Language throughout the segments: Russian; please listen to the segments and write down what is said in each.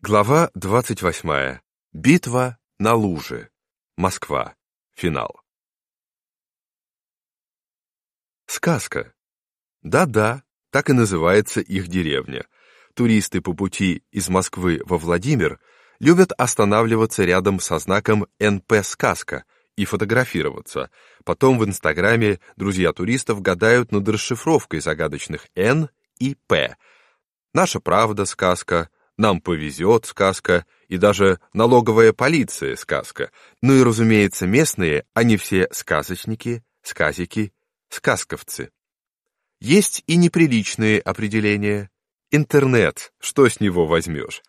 Глава 28. Битва на луже. Москва. Финал. Сказка. Да-да, так и называется их деревня. Туристы по пути из Москвы во Владимир любят останавливаться рядом со знаком «НП Сказка» и фотографироваться. Потом в Инстаграме друзья туристов гадают над расшифровкой загадочных «Н» и «П». Наша правда сказка, нам повезет сказка, и даже налоговая полиция сказка. Ну и, разумеется, местные, они все сказочники, сказики, сказковцы. Есть и неприличные определения. Интернет, что с него возьмешь?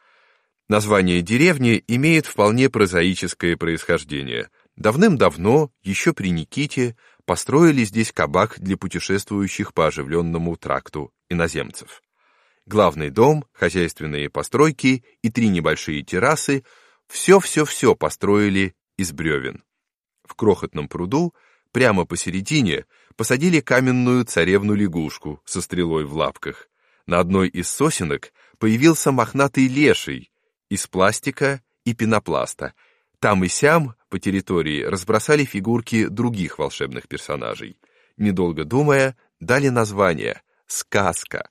Название деревни имеет вполне прозаическое происхождение. Давным-давно, еще при Никите, построили здесь кабак для путешествующих по оживленному тракту иноземцев. Главный дом, хозяйственные постройки и три небольшие террасы — все-все-все построили из бревен. В крохотном пруду, прямо посередине, посадили каменную царевну-лягушку со стрелой в лапках. На одной из сосенок появился мохнатый леший из пластика и пенопласта. Там и сям по территории разбросали фигурки других волшебных персонажей. Недолго думая, дали название «Сказка»,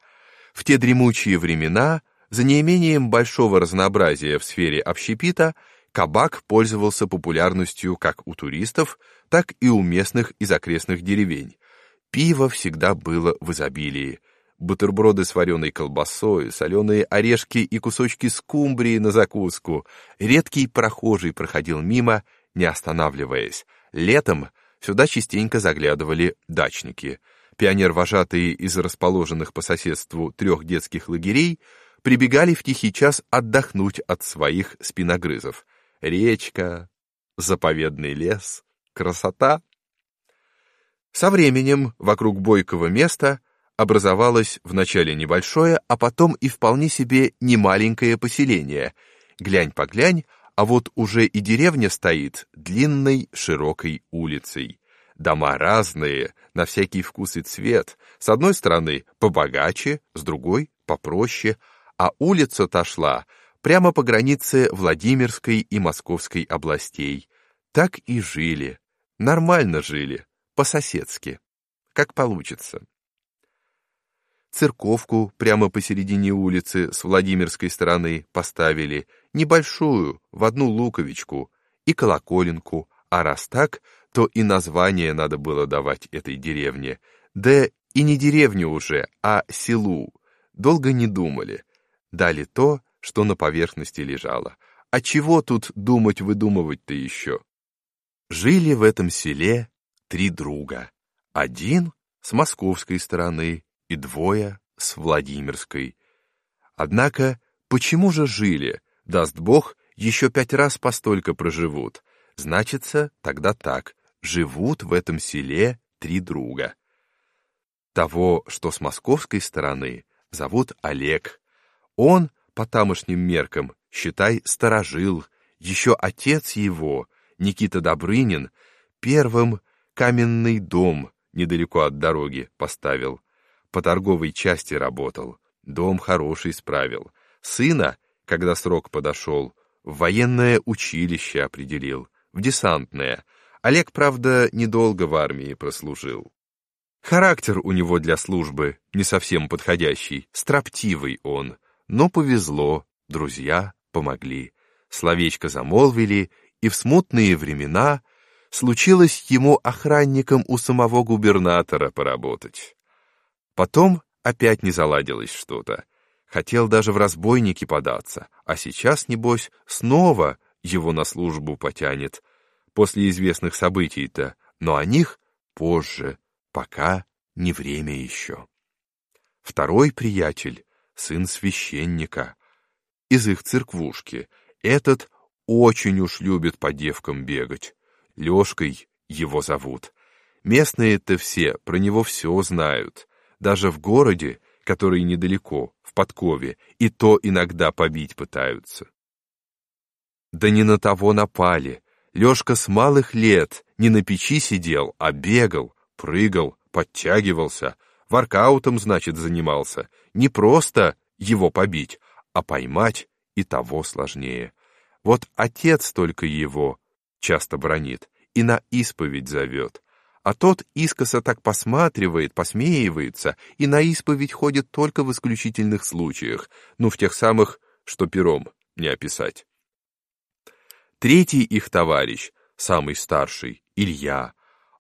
в те дремучие времена, за неимением большого разнообразия в сфере общепита, кабак пользовался популярностью как у туристов, так и у местных из окрестных деревень. Пиво всегда было в изобилии. Бутерброды с вареной колбасой, соленые орешки и кусочки скумбрии на закуску. Редкий прохожий проходил мимо, не останавливаясь. Летом сюда частенько заглядывали дачники — Пионер-вожатые из расположенных по соседству трех детских лагерей прибегали в тихий час отдохнуть от своих спиногрызов. Речка, заповедный лес, красота. Со временем вокруг бойкого места образовалось вначале небольшое, а потом и вполне себе немаленькое поселение. Глянь-поглянь, а вот уже и деревня стоит длинной широкой улицей. Дома разные, на всякий вкус и цвет. С одной стороны побогаче, с другой попроще, а улица-то шла прямо по границе Владимирской и Московской областей. Так и жили, нормально жили, по-соседски, как получится. Церковку прямо посередине улицы с Владимирской стороны поставили, небольшую, в одну луковичку, и колоколенку, а раз так, то и название надо было давать этой деревне. Да и не деревню уже, а селу. Долго не думали. Дали то, что на поверхности лежало. А чего тут думать-выдумывать-то еще? Жили в этом селе три друга. Один с московской стороны и двое с Владимирской. Однако, почему же жили? Даст Бог, еще пять раз постолько проживут. Значится, тогда так, живут в этом селе три друга. Того, что с московской стороны, зовут Олег. Он, по тамошним меркам, считай, сторожил, еще отец его, Никита Добрынин, первым каменный дом недалеко от дороги поставил. По торговой части работал, дом хороший справил. Сына, когда срок подошел, в военное училище определил в десантное. Олег, правда, недолго в армии прослужил. Характер у него для службы не совсем подходящий, строптивый он, но повезло, друзья помогли. Словечко замолвили, и в смутные времена случилось ему охранником у самого губернатора поработать. Потом опять не заладилось что-то. Хотел даже в разбойники податься, а сейчас, небось, снова его на службу потянет, после известных событий-то, но о них позже, пока не время еще. Второй приятель — сын священника, из их церквушки. Этот очень уж любит по девкам бегать. Лёшкой его зовут. Местные-то все про него все знают. Даже в городе, который недалеко, в Подкове, и то иногда побить пытаются. Да не на того напали. Лёшка с малых лет не на печи сидел, а бегал, прыгал, подтягивался, воркаутом, значит, занимался. Не просто его побить, а поймать и того сложнее. Вот отец только его часто бронит и на исповедь зовет, а тот искоса так посматривает, посмеивается и на исповедь ходит только в исключительных случаях, ну, в тех самых, что пером не описать. Третий их товарищ, самый старший, Илья,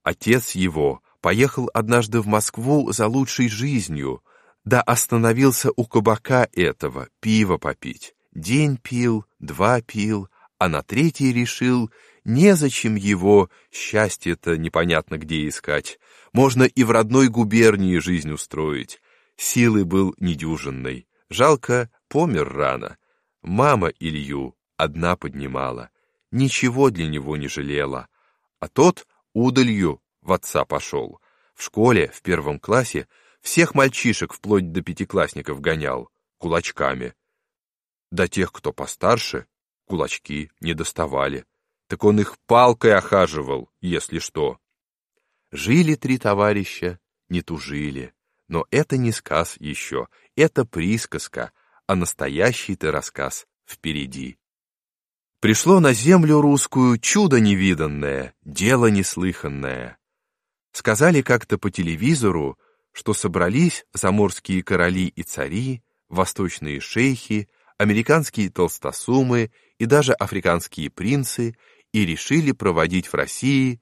отец его, поехал однажды в Москву за лучшей жизнью, да остановился у кабака этого, пиво попить. День пил, два пил, а на третий решил, незачем его, счастье-то непонятно где искать. Можно и в родной губернии жизнь устроить. Силы был недюжинной. Жалко, помер рано. Мама Илью одна поднимала. Ничего для него не жалела. А тот удалью в отца пошел. В школе, в первом классе, всех мальчишек вплоть до пятиклассников гонял, кулачками. До тех, кто постарше, кулачки не доставали. Так он их палкой охаживал, если что. Жили три товарища, не тужили. Но это не сказ еще, это присказка, а настоящий-то рассказ впереди. Пришло на землю русскую чудо невиданное, дело неслыханное. Сказали как-то по телевизору, что собрались заморские короли и цари, восточные шейхи, американские толстосумы и даже африканские принцы и решили проводить в России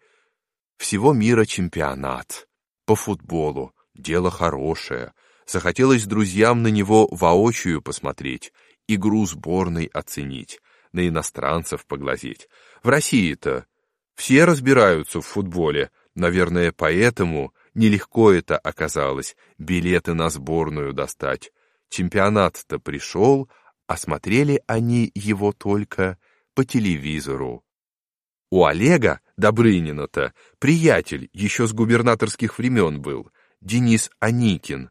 всего мира чемпионат по футболу. Дело хорошее. Захотелось друзьям на него воочию посмотреть, игру сборной оценить, на иностранцев поглазеть. В России-то все разбираются в футболе, наверное, поэтому нелегко это оказалось, билеты на сборную достать. Чемпионат-то пришел, осмотрели они его только по телевизору. У Олега Добрынина-то приятель еще с губернаторских времен был, Денис Аникин.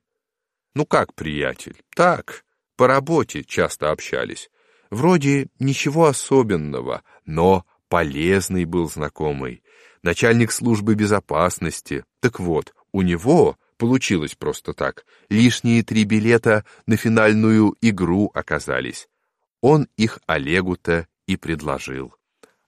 Ну как приятель? Так, по работе часто общались. Вроде ничего особенного, но полезный был знакомый. Начальник службы безопасности. Так вот, у него Получилось просто так. Лишние три билета на финальную игру оказались. Он их Олегу-то и предложил.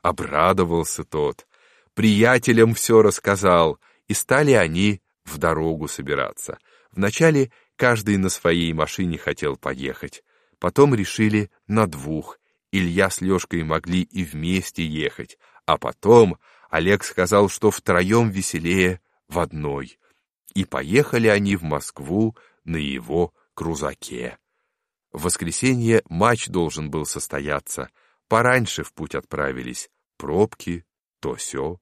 Обрадовался тот. Приятелям все рассказал, и стали они в дорогу собираться. Вначале каждый на своей машине хотел поехать. Потом решили на двух. Илья с Лешкой могли и вместе ехать. А потом Олег сказал, что втроем веселее в одной и поехали они в Москву на его крузаке. В воскресенье матч должен был состояться, пораньше в путь отправились, пробки, то сё.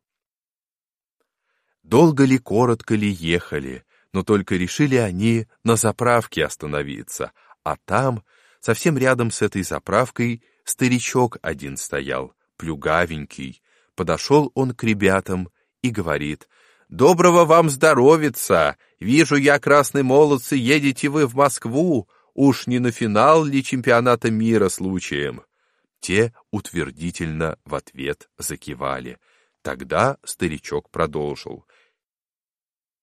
Долго ли, коротко ли ехали, но только решили они на заправке остановиться, а там, совсем рядом с этой заправкой, старичок один стоял, плюгавенький. Подошел он к ребятам и говорит, Доброго вам здоровица! Вижу я, красные молодцы, едете вы в Москву. Уж не на финал ли чемпионата мира случаем?» Те утвердительно в ответ закивали. Тогда старичок продолжил.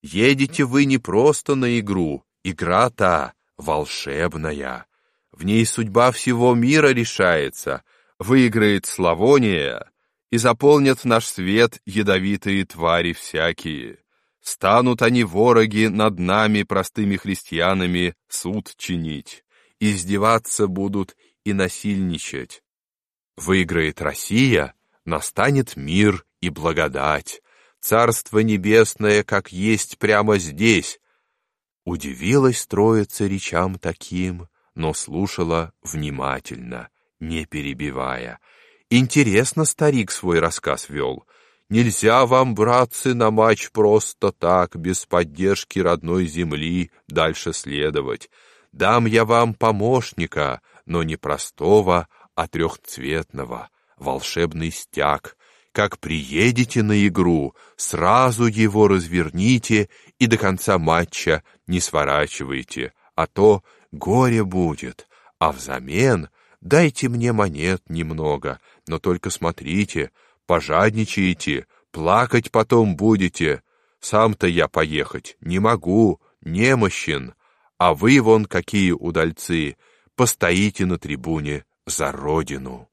«Едете вы не просто на игру, игра та волшебная. В ней судьба всего мира решается. Выиграет Славония, и заполнят наш свет ядовитые твари всякие. Станут они вороги над нами, простыми христианами, суд чинить, издеваться будут и насильничать. Выиграет Россия, настанет мир и благодать, Царство Небесное, как есть прямо здесь. Удивилась троица речам таким, но слушала внимательно, не перебивая, Интересно старик свой рассказ вел. Нельзя вам, братцы, на матч просто так, без поддержки родной земли, дальше следовать. Дам я вам помощника, но не простого, а трехцветного, волшебный стяг. Как приедете на игру, сразу его разверните и до конца матча не сворачивайте, а то горе будет, а взамен дайте мне монет немного, но только смотрите, пожадничаете, плакать потом будете. Сам-то я поехать не могу, немощен, а вы вон какие удальцы, постоите на трибуне за родину.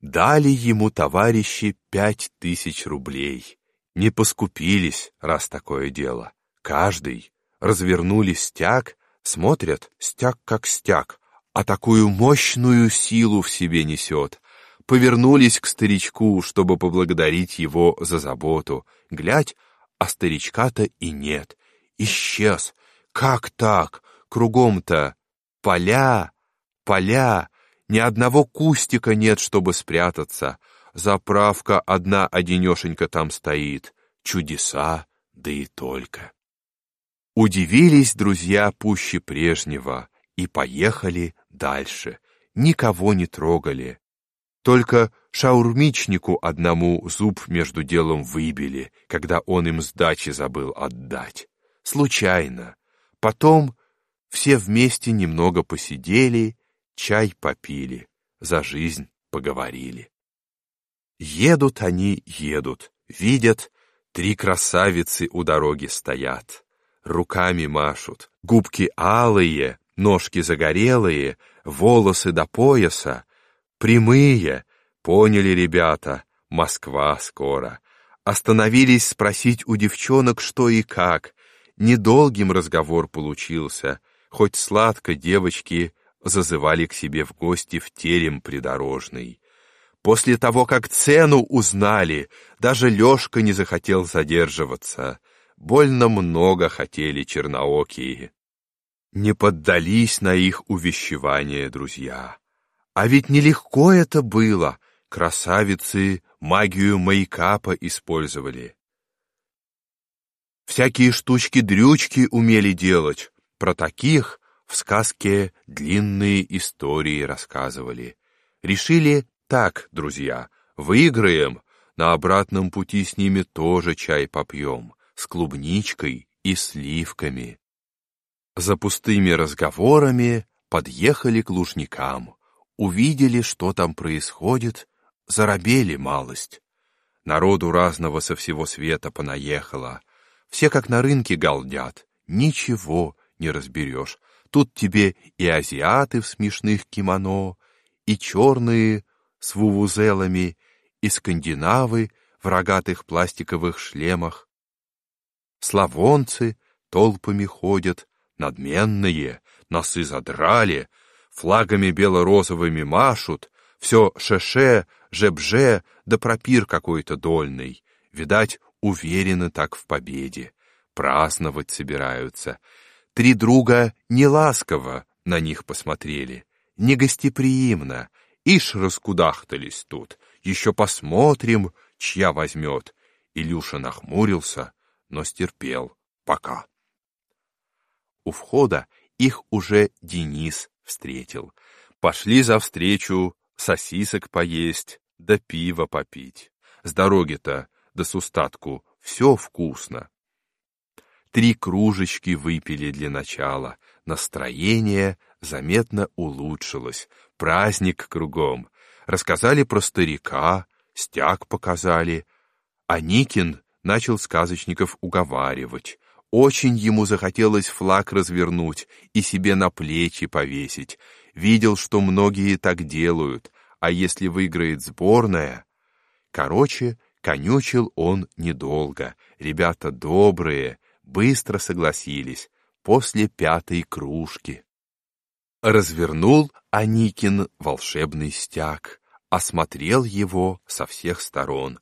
Дали ему товарищи пять тысяч рублей. Не поскупились, раз такое дело. Каждый. Развернули стяг, смотрят, стяг как стяг, а такую мощную силу в себе несет. Повернулись к старичку, чтобы поблагодарить его за заботу. Глядь, а старичка-то и нет. Исчез. Как так? Кругом-то поля, поля, ни одного кустика нет, чтобы спрятаться. Заправка одна-одинешенька там стоит. Чудеса, да и только. Удивились друзья пуще прежнего и поехали дальше. Никого не трогали. Только шаурмичнику одному зуб между делом выбили, когда он им сдачи забыл отдать. Случайно. Потом все вместе немного посидели, чай попили, за жизнь поговорили. Едут они, едут, видят, три красавицы у дороги стоят. Руками машут, губки алые, ножки загорелые, волосы до пояса, Прямые, поняли ребята, Москва скоро. Остановились спросить у девчонок, что и как. Недолгим разговор получился, хоть сладко девочки зазывали к себе в гости в терем придорожный. После того, как цену узнали, даже Лёшка не захотел задерживаться. Больно много хотели черноокие. Не поддались на их увещевание друзья. А ведь нелегко это было. Красавицы магию мейкапа использовали. Всякие штучки-дрючки умели делать. Про таких в сказке длинные истории рассказывали. Решили так, друзья, выиграем, на обратном пути с ними тоже чай попьем, с клубничкой и сливками. За пустыми разговорами подъехали к лужникам увидели, что там происходит, заробели малость. Народу разного со всего света понаехало. Все как на рынке галдят, ничего не разберешь. Тут тебе и азиаты в смешных кимоно, и черные с вувузелами, и скандинавы в рогатых пластиковых шлемах. Славонцы толпами ходят, надменные, носы задрали, флагами бело-розовыми машут, все шеше, жебже, да пропир какой-то дольный. Видать, уверены так в победе. Праздновать собираются. Три друга неласково на них посмотрели, негостеприимно. Ишь раскудахтались тут, еще посмотрим, чья возьмет. Илюша нахмурился, но стерпел. Пока. У входа их уже Денис встретил. Пошли за встречу сосисок поесть, да пива попить. С дороги-то, да с устатку, все вкусно. Три кружечки выпили для начала. Настроение заметно улучшилось. Праздник кругом. Рассказали про старика, стяг показали. А Никин начал сказочников уговаривать. Очень ему захотелось флаг развернуть и себе на плечи повесить. Видел, что многие так делают, а если выиграет сборная... Короче, конючил он недолго. Ребята добрые, быстро согласились, после пятой кружки. Развернул Аникин волшебный стяг, осмотрел его со всех сторон.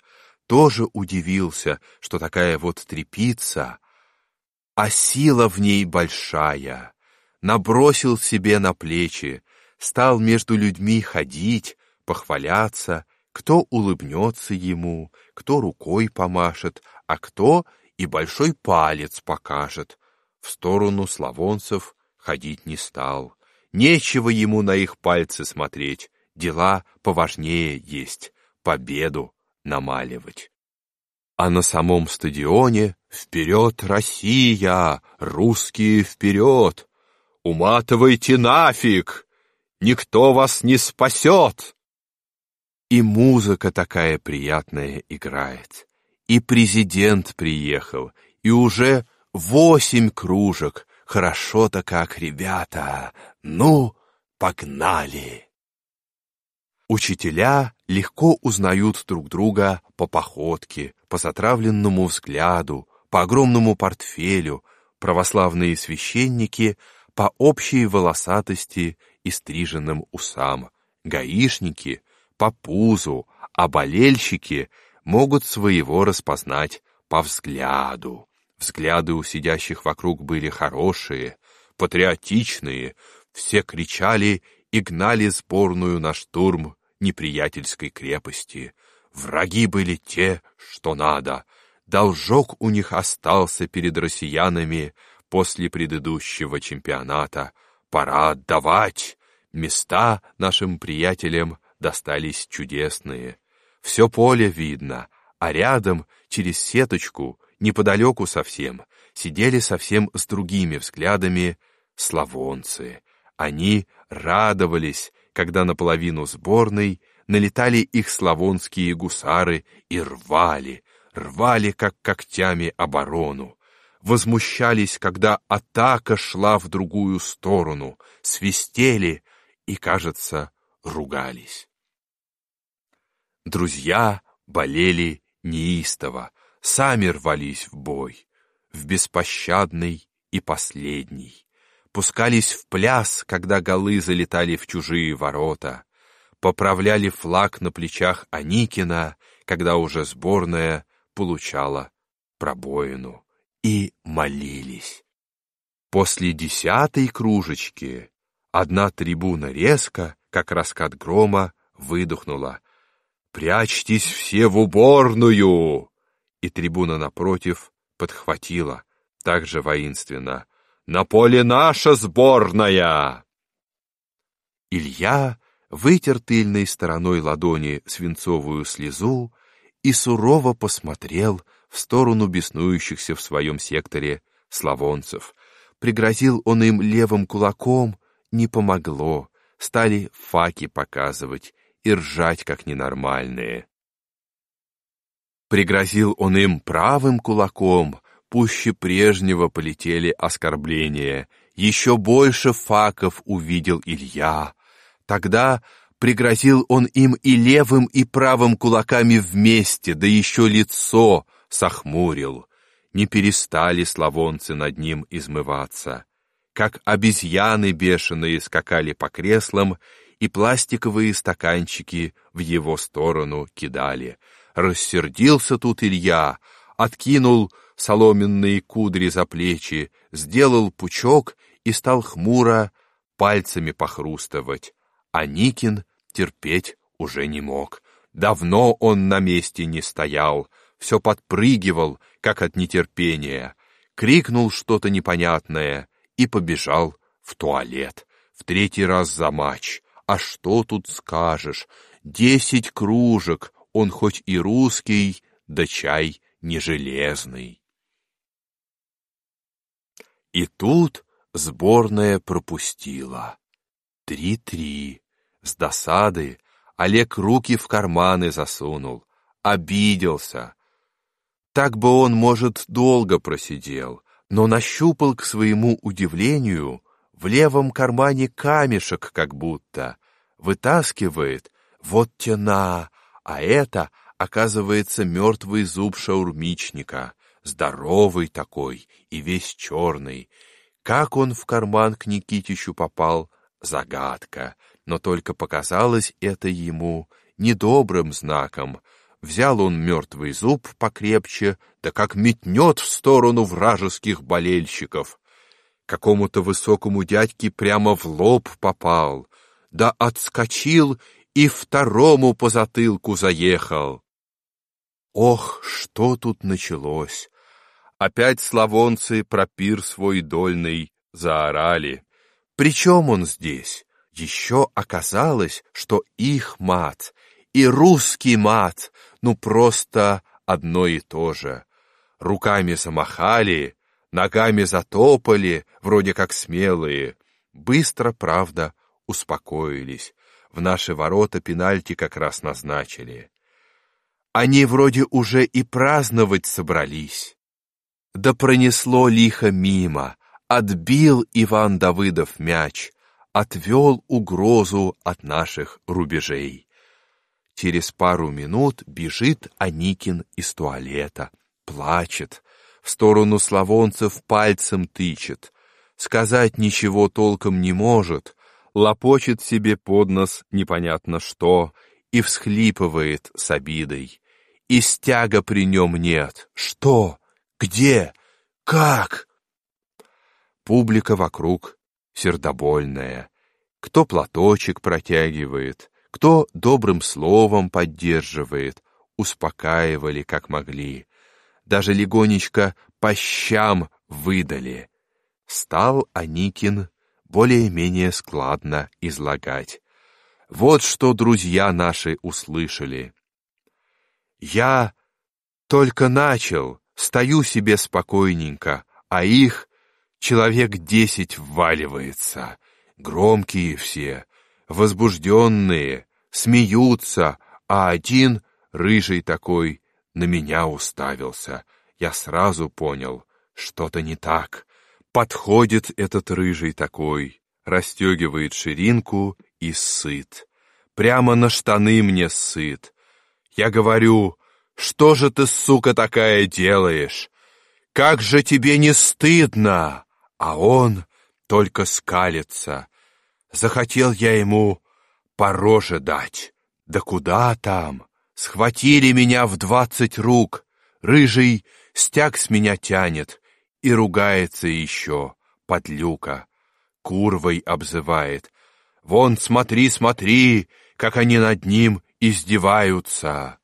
Тоже удивился, что такая вот трепица — а сила в ней большая. Набросил себе на плечи, стал между людьми ходить, похваляться, кто улыбнется ему, кто рукой помашет, а кто и большой палец покажет. В сторону славонцев ходить не стал. Нечего ему на их пальцы смотреть, дела поважнее есть, победу намаливать а на самом стадионе «Вперед, Россия! Русские вперед! Уматывайте нафиг! Никто вас не спасет!» И музыка такая приятная играет, и президент приехал, и уже восемь кружек. Хорошо-то как, ребята! Ну, погнали! Учителя легко узнают друг друга по походке, по затравленному взгляду, по огромному портфелю, православные священники по общей волосатости и стриженным усам, гаишники по пузу, а болельщики могут своего распознать по взгляду. Взгляды у сидящих вокруг были хорошие, патриотичные, все кричали и гнали сборную на штурм неприятельской крепости. Враги были те, что надо. Должок у них остался перед россиянами после предыдущего чемпионата. Пора отдавать. Места нашим приятелям достались чудесные. Все поле видно, а рядом, через сеточку, неподалеку совсем, сидели совсем с другими взглядами славонцы. Они радовались, когда наполовину сборной налетали их славонские гусары и рвали, рвали, как когтями, оборону. Возмущались, когда атака шла в другую сторону, свистели и, кажется, ругались. Друзья болели неистово, сами рвались в бой, в беспощадный и последний. Пускались в пляс, когда голы залетали в чужие ворота, поправляли флаг на плечах Аникина, когда уже сборная получала пробоину, и молились. После десятой кружечки одна трибуна резко, как раскат грома, выдохнула. «Прячьтесь все в уборную!» И трибуна напротив подхватила, также воинственно. «На поле наша сборная!» Илья вытер тыльной стороной ладони свинцовую слезу и сурово посмотрел в сторону беснующихся в своем секторе славонцев. Пригрозил он им левым кулаком, не помогло, стали факи показывать и ржать как ненормальные. Пригрозил он им правым кулаком, пуще прежнего полетели оскорбления, еще больше факов увидел Илья, Тогда пригрозил он им и левым, и правым кулаками вместе, да еще лицо сохмурил. Не перестали славонцы над ним измываться. Как обезьяны бешеные скакали по креслам, и пластиковые стаканчики в его сторону кидали. Рассердился тут Илья, откинул соломенные кудри за плечи, сделал пучок и стал хмуро пальцами похрустывать. А Никин терпеть уже не мог. Давно он на месте не стоял, все подпрыгивал, как от нетерпения, крикнул что-то непонятное и побежал в туалет. В третий раз за матч. А что тут скажешь? Десять кружек, он хоть и русский, да чай не железный. И тут сборная пропустила. Три-три. С досады Олег руки в карманы засунул, обиделся. Так бы он, может, долго просидел, но нащупал к своему удивлению в левом кармане камешек как будто, вытаскивает, вот тена, а это, оказывается, мертвый зуб шаурмичника, здоровый такой и весь черный. Как он в карман к Никитичу попал, Загадка, но только показалось это ему недобрым знаком. Взял он мертвый зуб покрепче, да как метнет в сторону вражеских болельщиков. Какому-то высокому дядьке прямо в лоб попал, да отскочил и второму по затылку заехал. Ох, что тут началось! Опять славонцы про пир свой дольный заорали. Причем он здесь? Еще оказалось, что их мат и русский мат, ну просто одно и то же. Руками замахали, ногами затопали, вроде как смелые. Быстро, правда, успокоились. В наши ворота пенальти как раз назначили. Они вроде уже и праздновать собрались. Да пронесло лихо мимо, Отбил Иван Давыдов мяч, отвел угрозу от наших рубежей. Через пару минут бежит Аникин из туалета, плачет, в сторону славонцев пальцем тычет, сказать ничего толком не может, лопочет себе под нос непонятно что и всхлипывает с обидой. И стяга при нем нет. Что? Где? Как? Публика вокруг сердобольная. Кто платочек протягивает, кто добрым словом поддерживает, успокаивали, как могли. Даже легонечко по щам выдали. Стал Аникин более-менее складно излагать. Вот что друзья наши услышали. Я только начал, стою себе спокойненько, а их человек десять вваливается. Громкие все, возбужденные, смеются, а один, рыжий такой, на меня уставился. Я сразу понял, что-то не так. Подходит этот рыжий такой, расстегивает ширинку и сыт. Прямо на штаны мне сыт. Я говорю, что же ты, сука, такая делаешь? Как же тебе не стыдно? А он только скалится. Захотел я ему по роже дать. Да куда там? Схватили меня в двадцать рук. Рыжий стяг с меня тянет и ругается еще, подлюка. Курвой обзывает. Вон, смотри, смотри, как они над ним издеваются.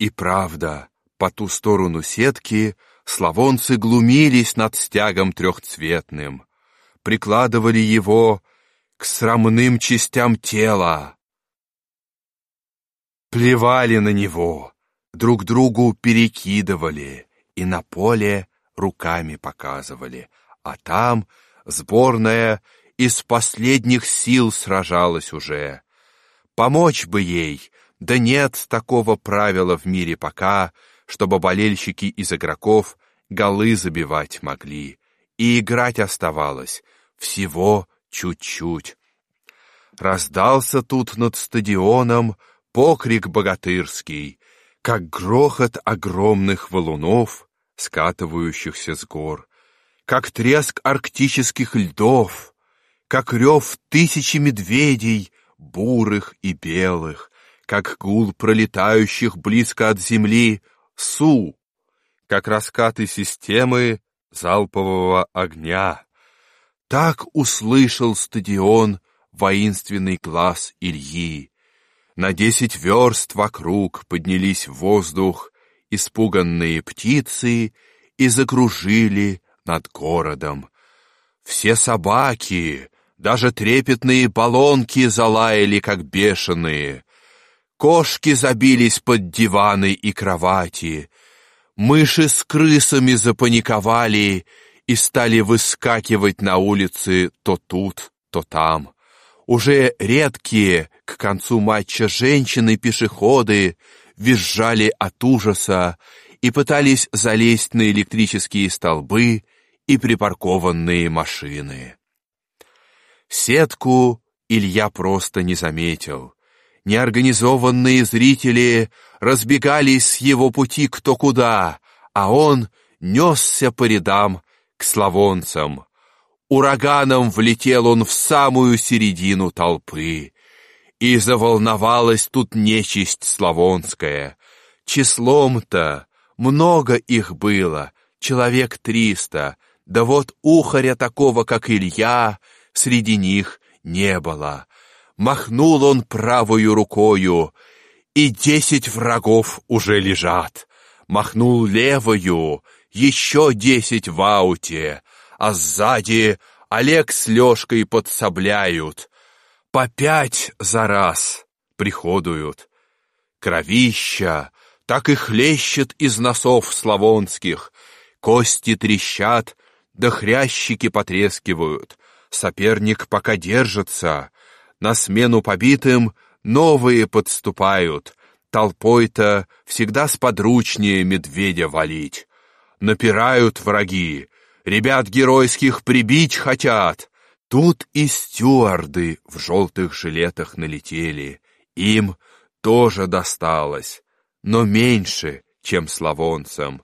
И правда, по ту сторону сетки славонцы глумились над стягом трехцветным, прикладывали его к срамным частям тела, плевали на него, друг другу перекидывали и на поле руками показывали, а там сборная из последних сил сражалась уже. Помочь бы ей, да нет такого правила в мире пока, чтобы болельщики из игроков голы забивать могли, и играть оставалось всего чуть-чуть. Раздался тут над стадионом покрик богатырский, как грохот огромных валунов, скатывающихся с гор, как треск арктических льдов, как рев тысячи медведей, бурых и белых, как гул пролетающих близко от земли су, как раскаты системы залпового огня. Так услышал стадион воинственный глаз Ильи, на десять верст вокруг поднялись в воздух испуганные птицы и закружили над городом. Все собаки, даже трепетные баллонки залаяли, как бешеные. Кошки забились под диваны и кровати. Мыши с крысами запаниковали и стали выскакивать на улицы то тут, то там. Уже редкие к концу матча женщины-пешеходы визжали от ужаса и пытались залезть на электрические столбы и припаркованные машины. Сетку Илья просто не заметил. Неорганизованные зрители разбегались с его пути кто куда, а он несся по рядам к славонцам. Ураганом влетел он в самую середину толпы. И заволновалась тут нечисть славонская. Числом-то много их было, человек триста, да вот ухаря такого, как Илья, среди них не было. Махнул он правою рукою, и десять врагов уже лежат. Махнул левою, еще десять в ауте, а сзади Олег с Лёшкой подсобляют. По пять за раз приходуют. Кровища так и хлещет из носов славонских, кости трещат, да хрящики потрескивают. Соперник пока держится, на смену побитым новые подступают. Толпой-то всегда сподручнее медведя валить. Напирают враги, Ребят геройских прибить хотят. Тут и стюарды в желтых жилетах налетели, Им тоже досталось, но меньше, чем славонцам.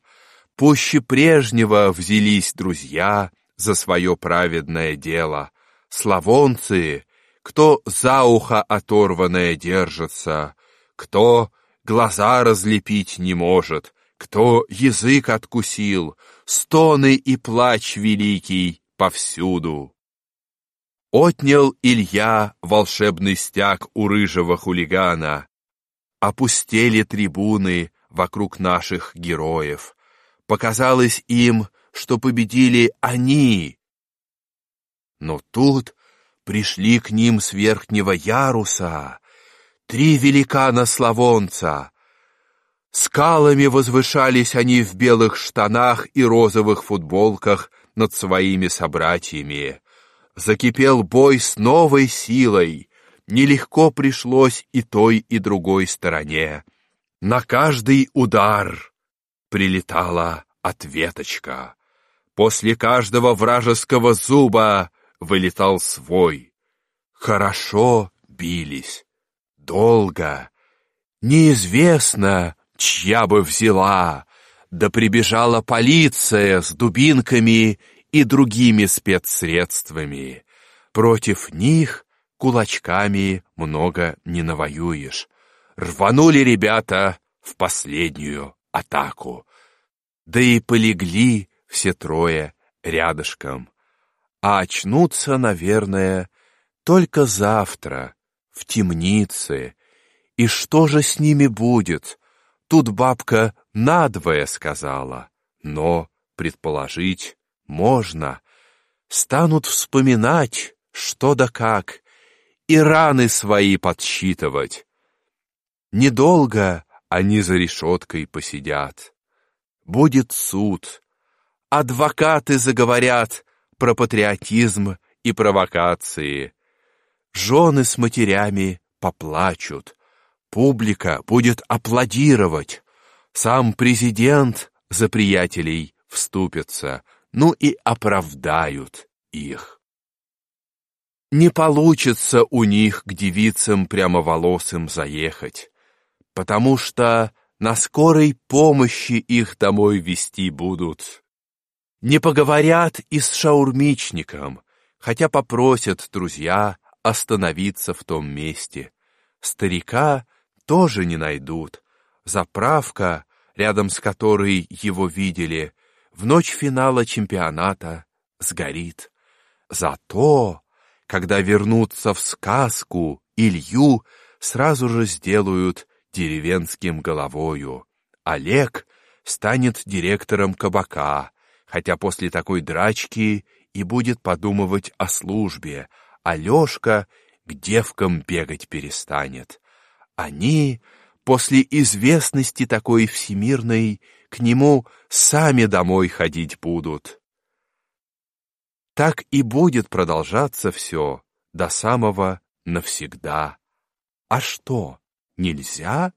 Пуще прежнего взялись друзья за свое праведное дело. Славонцы, кто за ухо оторванное держится, кто глаза разлепить не может, кто язык откусил, стоны и плач великий повсюду. Отнял Илья волшебный стяг у рыжего хулигана. Опустели трибуны вокруг наших героев. Показалось им, что победили они. Но тут пришли к ним с верхнего яруса три великана-славонца. Скалами возвышались они в белых штанах и розовых футболках над своими собратьями. Закипел бой с новой силой. Нелегко пришлось и той, и другой стороне. На каждый удар прилетала ответочка. После каждого вражеского зуба вылетал свой. Хорошо бились, долго. Неизвестно, чья бы взяла, да прибежала полиция с дубинками и другими спецсредствами. Против них кулачками много не навоюешь. Рванули ребята в последнюю атаку. Да и полегли все трое рядышком. А очнутся, наверное, только завтра, в темнице. И что же с ними будет? Тут бабка надвое сказала, но предположить можно. Станут вспоминать, что да как, и раны свои подсчитывать. Недолго они за решеткой посидят. Будет суд. Адвокаты заговорят про патриотизм и провокации. Жены с матерями поплачут. Публика будет аплодировать. Сам президент за приятелей вступится, ну и оправдают их. Не получится у них к девицам прямоволосым заехать, потому что на скорой помощи их домой вести будут. Не поговорят и с шаурмичником, хотя попросят друзья остановиться в том месте. Старика тоже не найдут. Заправка, рядом с которой его видели, в ночь финала чемпионата сгорит. Зато, когда вернутся в сказку, Илью сразу же сделают деревенским головою. Олег станет директором кабака, хотя после такой драчки и будет подумывать о службе, а Лёшка к девкам бегать перестанет. Они, после известности такой всемирной, к нему сами домой ходить будут. Так и будет продолжаться все до самого навсегда. А что? Нельзя,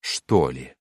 что ли?